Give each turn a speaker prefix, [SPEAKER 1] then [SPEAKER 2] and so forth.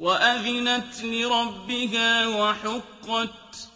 [SPEAKER 1] وَأَذِنَتْ لِرَبِّهَا وَحُقَّتْ